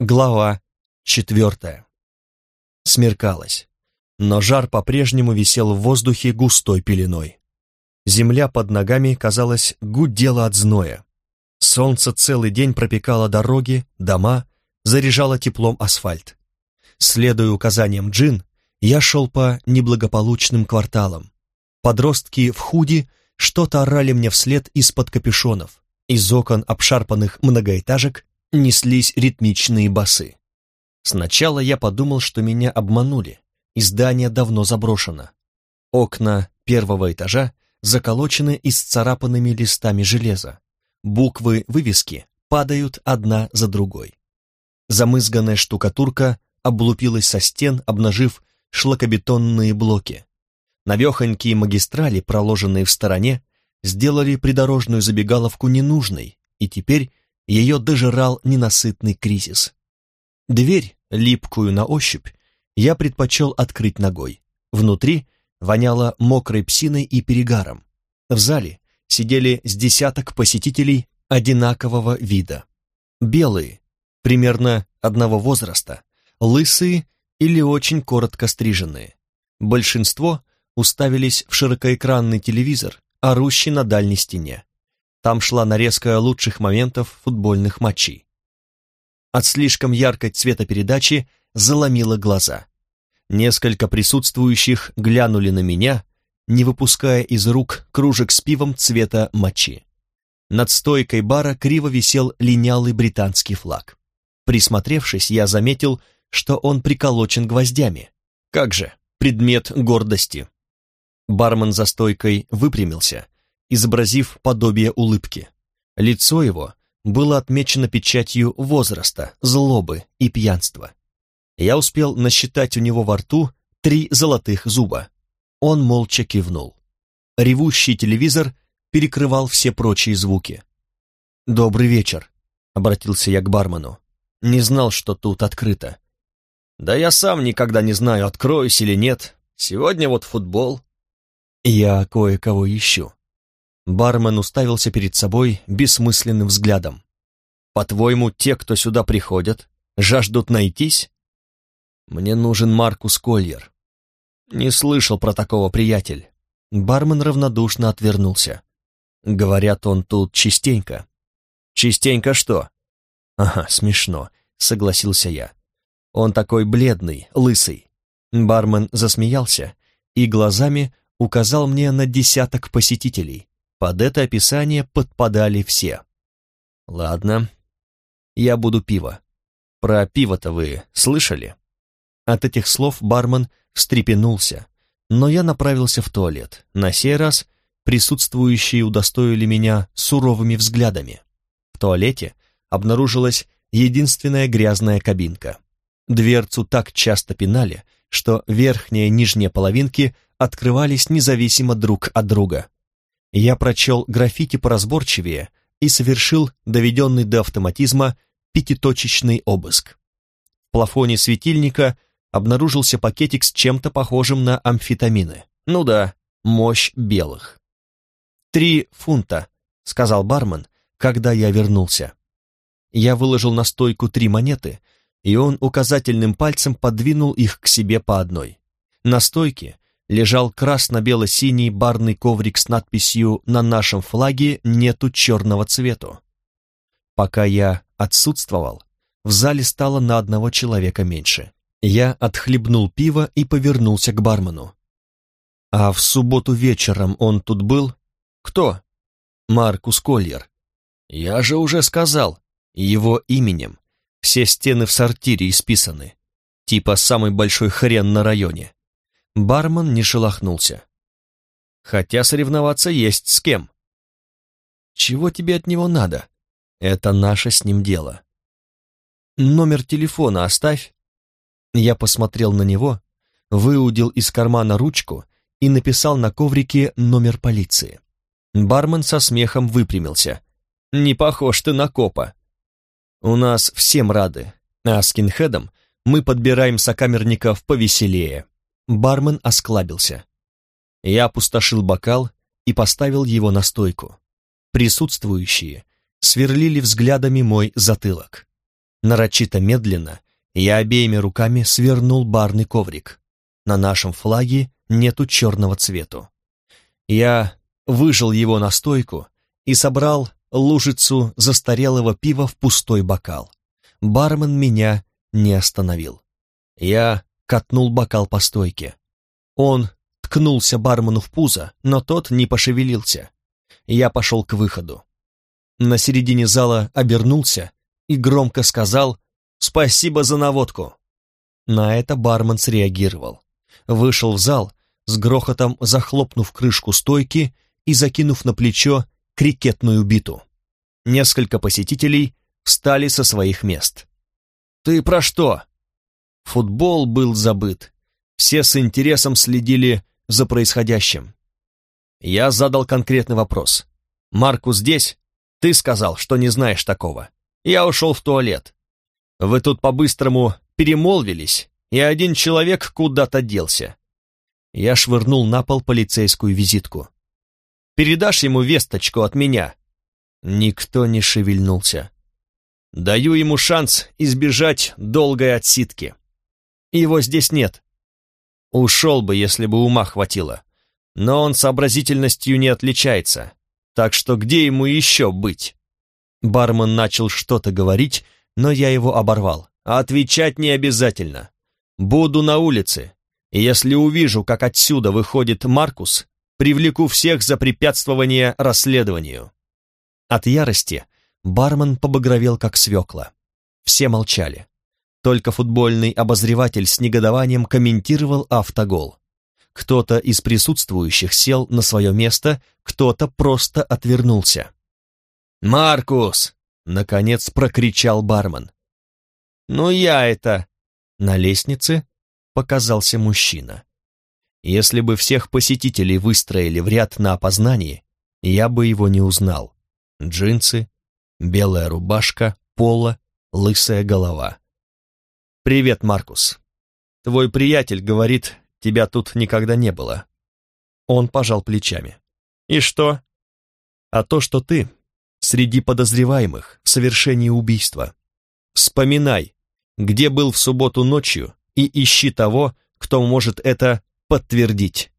Глава четвертая. Смеркалось, но жар по-прежнему висел в воздухе густой пеленой. Земля под ногами, казалось, гудела от зноя. Солнце целый день пропекало дороги, дома, заряжало теплом асфальт. Следуя указаниям Джин, я шел по неблагополучным кварталам. Подростки в худи что-то орали мне вслед из-под капюшонов. Из окон обшарпанных многоэтажек неслись ритмичные басы. Сначала я подумал, что меня обманули, и здание давно заброшено. Окна первого этажа заколочены исцарапанными листами железа. Буквы вывески падают одна за другой. Замызганная штукатурка облупилась со стен, обнажив шлакобетонные блоки. Навехонькие магистрали, проложенные в стороне, сделали придорожную забегаловку ненужной, и теперь ее дожирал ненасытный кризис. Дверь, липкую на ощупь, я предпочел открыть ногой. Внутри воняло мокрой псиной и перегаром. В зале сидели с десяток посетителей одинакового вида. Белые, примерно одного возраста, лысые или очень коротко стриженные. Большинство уставились в широкоэкранный телевизор, орущий на дальней стене. Там шла нарезка лучших моментов футбольных матчей. От слишком яркой цветопередачи заломило глаза. Несколько присутствующих глянули на меня, не выпуская из рук кружек с пивом цвета мочи. Над стойкой бара криво висел линялый британский флаг. Присмотревшись, я заметил, что он приколочен гвоздями. Как же, предмет гордости. Бармен за стойкой выпрямился, изобразив подобие улыбки. Лицо его было отмечено печатью возраста, злобы и пьянства. Я успел насчитать у него во рту три золотых зуба. Он молча кивнул. Ревущий телевизор перекрывал все прочие звуки. «Добрый вечер», — обратился я к бармену. «Не знал, что тут открыто». «Да я сам никогда не знаю, откроюсь или нет. Сегодня вот футбол». «Я кое-кого ищу». Бармен уставился перед собой бессмысленным взглядом. «По-твоему, те, кто сюда приходят, жаждут найтись?» «Мне нужен Маркус Кольер». «Не слышал про такого, приятель». Бармен равнодушно отвернулся. «Говорят, он тут частенько». «Частенько что?» «Ага, смешно», — согласился я. «Он такой бледный, лысый». Бармен засмеялся и глазами указал мне на десяток посетителей. Под это описание подпадали все. Ладно, я буду пиво. Про пиво-то вы слышали? От этих слов бармен встрепенулся, но я направился в туалет. На сей раз присутствующие удостоили меня суровыми взглядами. В туалете обнаружилась единственная грязная кабинка. Дверцу так часто пинали, что верхняя и нижняя половинки открывались независимо друг от друга. Я прочел граффити поразборчивее и совершил доведенный до автоматизма пятиточечный обыск. В плафоне светильника обнаружился пакетик с чем-то похожим на амфетамины. Ну да, мощь белых. «Три фунта», — сказал бармен, когда я вернулся. Я выложил на стойку три монеты, и он указательным пальцем подвинул их к себе по одной. На стойке лежал красно-бело-синий барный коврик с надписью «На нашем флаге нету черного цвету». Пока я отсутствовал, в зале стало на одного человека меньше. Я отхлебнул пиво и повернулся к бармену. «А в субботу вечером он тут был?» «Кто?» «Маркус Кольер». «Я же уже сказал, его именем. Все стены в сортире исписаны. Типа самый большой хрен на районе. Бармен не шелохнулся. Хотя соревноваться есть с кем. Чего тебе от него надо? Это наше с ним дело. Номер телефона оставь. Я посмотрел на него, выудил из кармана ручку и написал на коврике номер полиции. Бармен со смехом выпрямился. «Не похож ты на копа». «У нас всем рады, а скинхедам мы подбираем сокамерников повеселее». Бармен осклабился. Я опустошил бокал и поставил его на стойку. Присутствующие сверлили взглядами мой затылок. Нарочито медленно я обеими руками свернул барный коврик. На нашем флаге нету черного цвету. Я выжил его на стойку и собрал лужицу застарелого пива в пустой бокал. Бармен меня не остановил. Я катнул бокал по стойке. Он ткнулся бармену в пузо, но тот не пошевелился. Я пошел к выходу. На середине зала обернулся и громко сказал «Спасибо за наводку». На это бармен среагировал. Вышел в зал, с грохотом захлопнув крышку стойки и закинув на плечо крикетную биту. Несколько посетителей встали со своих мест. «Ты про что?» Футбол был забыт. Все с интересом следили за происходящим. Я задал конкретный вопрос. «Марку здесь? Ты сказал, что не знаешь такого. Я ушел в туалет. Вы тут по-быстрому перемолвились, и один человек куда-то делся». Я швырнул на пол полицейскую визитку. «Передашь ему весточку от меня?» Никто не шевельнулся. «Даю ему шанс избежать долгой отсидки. Его здесь нет. Ушел бы, если бы ума хватило. Но он сообразительностью не отличается. Так что где ему еще быть?» Бармен начал что-то говорить, но я его оборвал. «Отвечать не обязательно. Буду на улице, если увижу, как отсюда выходит Маркус, привлеку всех за препятствование расследованию». От ярости бармен побагровел, как свекла. Все молчали. Только футбольный обозреватель с негодованием комментировал автогол. Кто-то из присутствующих сел на свое место, кто-то просто отвернулся. «Маркус!» — наконец прокричал бармен. «Ну я это...» На лестнице показался мужчина. Если бы всех посетителей выстроили в ряд на опознании, я бы его не узнал. Джинсы, белая рубашка, поло, лысая голова. «Привет, Маркус. Твой приятель говорит, тебя тут никогда не было». Он пожал плечами. «И что?» «А то, что ты среди подозреваемых в совершении убийства. Вспоминай, где был в субботу ночью, и ищи того, кто может это подтвердить».